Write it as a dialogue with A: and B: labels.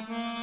A: Mm-hmm.